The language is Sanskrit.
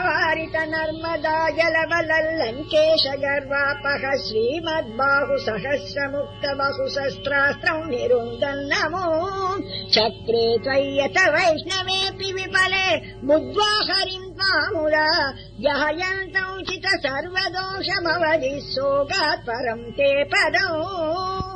वारित नर्मदा जलवलल्लङ्केश गर्वापः श्रीमद्बाहुसहस्रमुक्त बहु सहस्रास्त्रम् निरुन्दन् नमो। चक्रे त्वय्यत वैष्णवेऽपि विपले मुग्हरिन् त्वामुदा। सर्वदोष भवति सोगात् परम् ते पदौ।